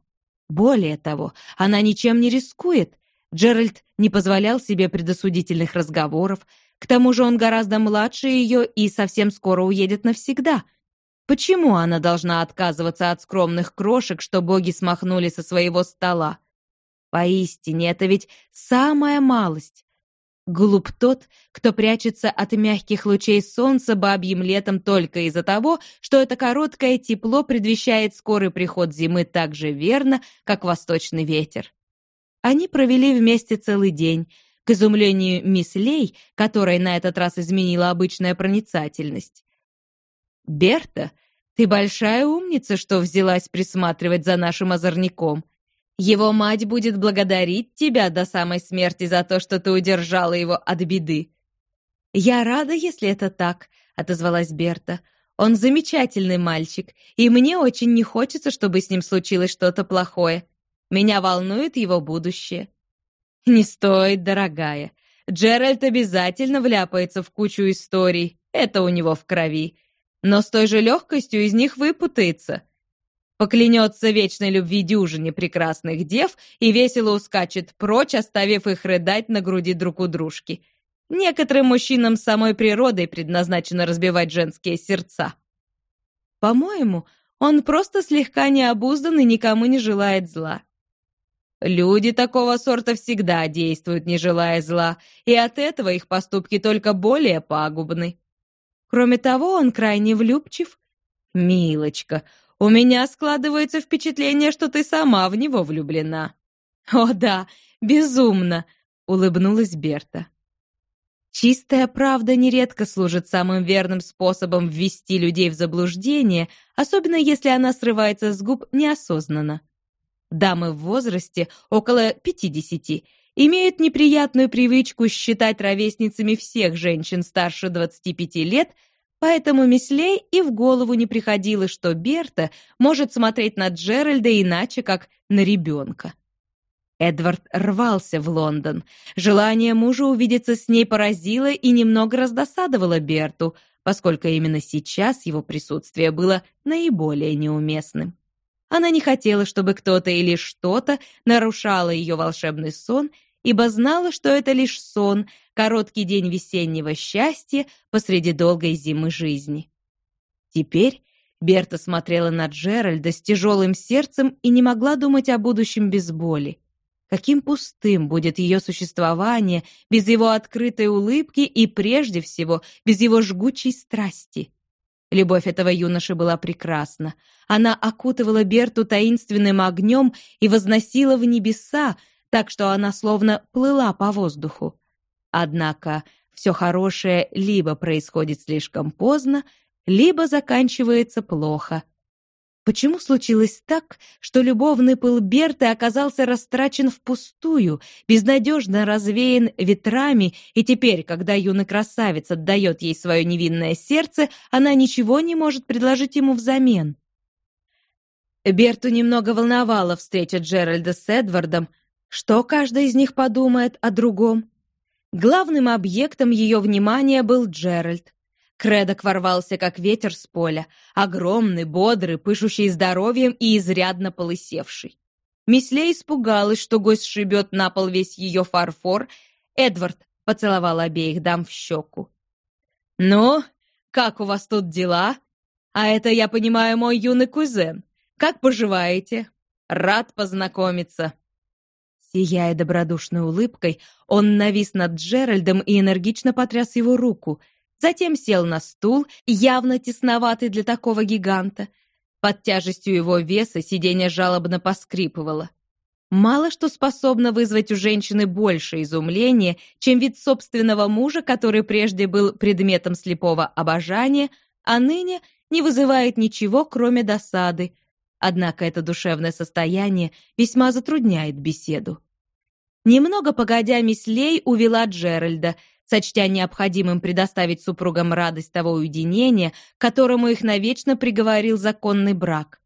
Более того, она ничем не рискует. Джеральд не позволял себе предосудительных разговоров, к тому же он гораздо младше ее и совсем скоро уедет навсегда. Почему она должна отказываться от скромных крошек, что боги смахнули со своего стола? Поистине, это ведь самая малость. Глуп тот, кто прячется от мягких лучей солнца бабьим летом только из-за того, что это короткое тепло предвещает скорый приход зимы так же верно, как восточный ветер. Они провели вместе целый день, к изумлению мисс Лей, которой на этот раз изменила обычная проницательность. «Берта, ты большая умница, что взялась присматривать за нашим озорником», его мать будет благодарить тебя до самой смерти за то, что ты удержала его от беды». «Я рада, если это так», — отозвалась Берта. «Он замечательный мальчик, и мне очень не хочется, чтобы с ним случилось что-то плохое. Меня волнует его будущее». «Не стоит, дорогая. Джеральд обязательно вляпается в кучу историй. Это у него в крови. Но с той же легкостью из них выпутается поклянется вечной любви дюжине прекрасных дев и весело ускачет прочь, оставив их рыдать на груди друг у дружки. Некоторым мужчинам самой природой предназначено разбивать женские сердца. По-моему, он просто слегка необуздан и никому не желает зла. Люди такого сорта всегда действуют, не желая зла, и от этого их поступки только более пагубны. Кроме того, он крайне влюбчив. Милочка, у меня складывается впечатление, что ты сама в него влюблена». «О да, безумно!» — улыбнулась Берта. Чистая правда нередко служит самым верным способом ввести людей в заблуждение, особенно если она срывается с губ неосознанно. Дамы в возрасте, около 50, имеют неприятную привычку считать ровесницами всех женщин старше 25 лет, поэтому Мислей и в голову не приходило, что Берта может смотреть на Джеральда иначе, как на ребенка. Эдвард рвался в Лондон. Желание мужа увидеться с ней поразило и немного раздосадовало Берту, поскольку именно сейчас его присутствие было наиболее неуместным. Она не хотела, чтобы кто-то или что-то нарушало ее волшебный сон, ибо знала, что это лишь сон, короткий день весеннего счастья посреди долгой зимы жизни. Теперь Берта смотрела на Джеральда с тяжелым сердцем и не могла думать о будущем без боли. Каким пустым будет ее существование без его открытой улыбки и, прежде всего, без его жгучей страсти. Любовь этого юноши была прекрасна. Она окутывала Берту таинственным огнем и возносила в небеса, так что она словно плыла по воздуху. Однако все хорошее либо происходит слишком поздно, либо заканчивается плохо — Почему случилось так, что любовный пыл Берты оказался растрачен впустую, безнадежно развеян ветрами, и теперь, когда юный красавец отдает ей свое невинное сердце, она ничего не может предложить ему взамен? Берту немного волновала встреча Джеральда с Эдвардом. Что каждый из них подумает о другом? Главным объектом ее внимания был Джеральд. Кредок ворвался, как ветер с поля, огромный, бодрый, пышущий здоровьем и изрядно полысевший. Мисле испугалась, что гость шибет на пол весь ее фарфор. Эдвард поцеловал обеих дам в щеку. «Ну, как у вас тут дела? А это, я понимаю, мой юный кузен. Как поживаете? Рад познакомиться». Сияя добродушной улыбкой, он навис над Джеральдом и энергично потряс его руку — Затем сел на стул, явно тесноватый для такого гиганта. Под тяжестью его веса сиденье жалобно поскрипывало. Мало что способно вызвать у женщины больше изумления, чем вид собственного мужа, который прежде был предметом слепого обожания, а ныне не вызывает ничего, кроме досады. Однако это душевное состояние весьма затрудняет беседу. Немного погодя, мисс Лей увела Джеральда — сочтя необходимым предоставить супругам радость того уединения, которому их навечно приговорил законный брак.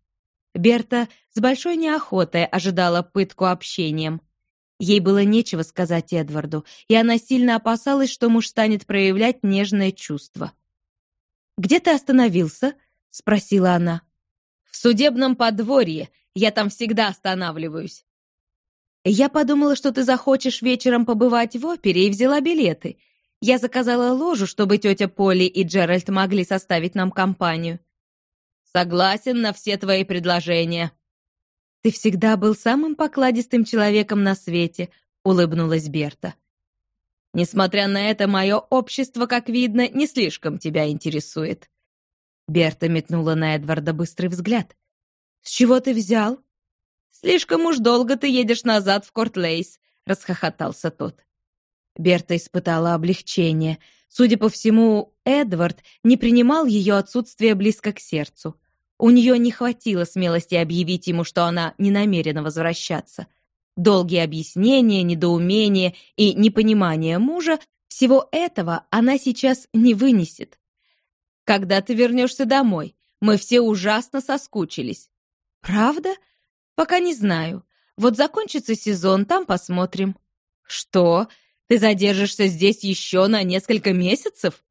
Берта с большой неохотой ожидала пытку общением. Ей было нечего сказать Эдварду, и она сильно опасалась, что муж станет проявлять нежное чувство. «Где ты остановился?» — спросила она. «В судебном подворье. Я там всегда останавливаюсь». «Я подумала, что ты захочешь вечером побывать в опере и взяла билеты. Я заказала ложу, чтобы тетя Полли и Джеральд могли составить нам компанию. Согласен на все твои предложения. Ты всегда был самым покладистым человеком на свете, улыбнулась Берта. Несмотря на это, мое общество, как видно, не слишком тебя интересует. Берта метнула на Эдварда быстрый взгляд. «С чего ты взял?» «Слишком уж долго ты едешь назад в Кортлейс», — расхохотался тот. Берта испытала облегчение. Судя по всему, Эдвард не принимал ее отсутствие близко к сердцу. У нее не хватило смелости объявить ему, что она не намерена возвращаться. Долгие объяснения, недоумение и непонимание мужа — всего этого она сейчас не вынесет. «Когда ты вернешься домой? Мы все ужасно соскучились». «Правда? Пока не знаю. Вот закончится сезон, там посмотрим». «Что? Ты задержишься здесь еще на несколько месяцев?»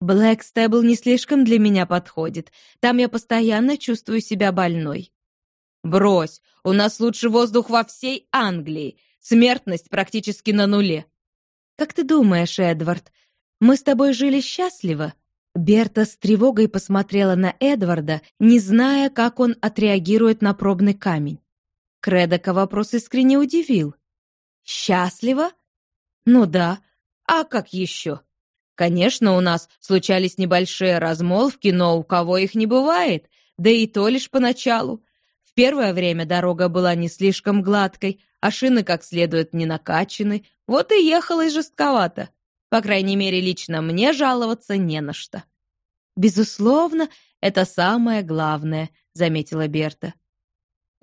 Блэкстебл не слишком для меня подходит. Там я постоянно чувствую себя больной. Брось, у нас лучший воздух во всей Англии. Смертность практически на нуле. Как ты думаешь, Эдвард, мы с тобой жили счастливо? Берта с тревогой посмотрела на Эдварда, не зная, как он отреагирует на пробный камень. Кредока вопрос искренне удивил. «Счастливо? Ну да, а как еще? Конечно, у нас случались небольшие размолвки, но у кого их не бывает, да и то лишь поначалу. В первое время дорога была не слишком гладкой, а шины как следует не накачаны, вот и ехалось жестковато. По крайней мере, лично мне жаловаться не на что. «Безусловно, это самое главное», — заметила Берта.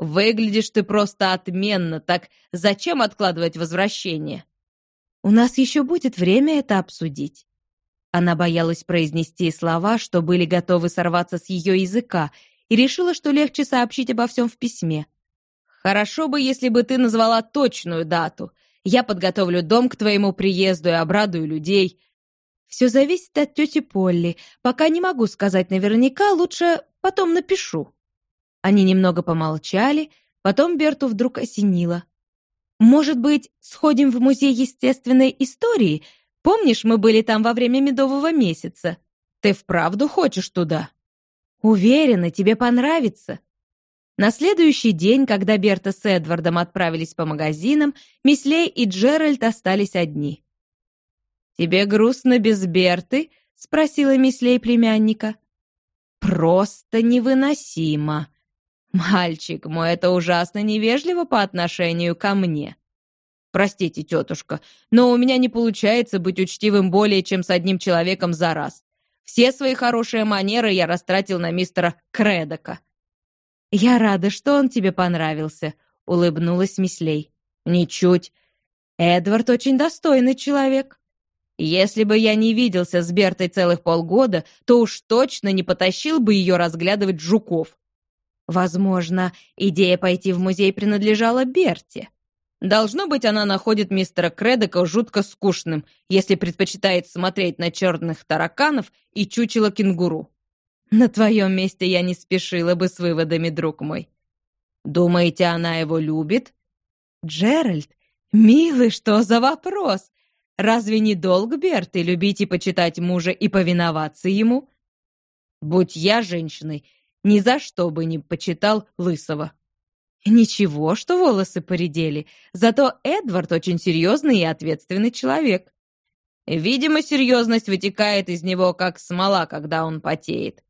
Выглядишь ты просто отменно, так зачем откладывать возвращение? У нас еще будет время это обсудить. Она боялась произнести слова, что были готовы сорваться с ее языка, и решила, что легче сообщить обо всем в письме. «Хорошо бы, если бы ты назвала точную дату. Я подготовлю дом к твоему приезду и обрадую людей. Все зависит от тети Полли. Пока не могу сказать наверняка, лучше потом напишу». Они немного помолчали, потом Берту вдруг осенило. «Может быть, сходим в музей естественной истории? Помнишь, мы были там во время медового месяца? Ты вправду хочешь туда?» «Уверена, тебе понравится». На следующий день, когда Берта с Эдвардом отправились по магазинам, Мислей и Джеральд остались одни. «Тебе грустно без Берты?» — спросила Мислей племянника. «Просто невыносимо», «Мальчик мой, это ужасно невежливо по отношению ко мне». «Простите, тетушка, но у меня не получается быть учтивым более чем с одним человеком за раз. Все свои хорошие манеры я растратил на мистера Кредока». «Я рада, что он тебе понравился», — улыбнулась Мислей. «Ничуть. Эдвард очень достойный человек. Если бы я не виделся с Бертой целых полгода, то уж точно не потащил бы ее разглядывать жуков. Возможно, идея пойти в музей принадлежала Берте. Должно быть, она находит мистера Кредека жутко скучным, если предпочитает смотреть на черных тараканов и чучело кенгуру. На твоем месте я не спешила бы с выводами, друг мой. Думаете, она его любит? Джеральд, милый, что за вопрос? Разве не долг Берты любить и почитать мужа и повиноваться ему? Будь я женщиной, ни за что бы не почитал Лысого. Ничего, что волосы поредели, зато Эдвард очень серьезный и ответственный человек. Видимо, серьезность вытекает из него, как смола, когда он потеет.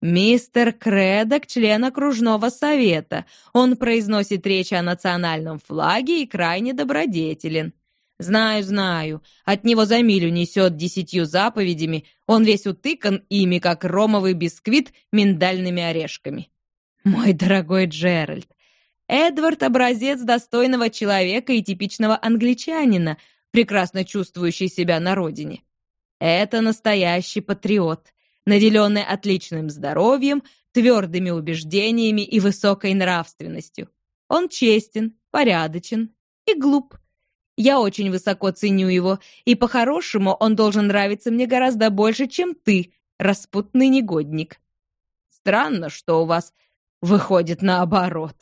Мистер Кредок — член окружного совета. Он произносит речь о национальном флаге и крайне добродетелен. «Знаю, знаю. От него за милю несет десятью заповедями. Он весь утыкан ими, как ромовый бисквит миндальными орешками». «Мой дорогой Джеральд, Эдвард — образец достойного человека и типичного англичанина, прекрасно чувствующий себя на родине. Это настоящий патриот, наделенный отличным здоровьем, твердыми убеждениями и высокой нравственностью. Он честен, порядочен и глуп, я очень высоко ценю его, и по-хорошему он должен нравиться мне гораздо больше, чем ты, распутный негодник. Странно, что у вас выходит наоборот.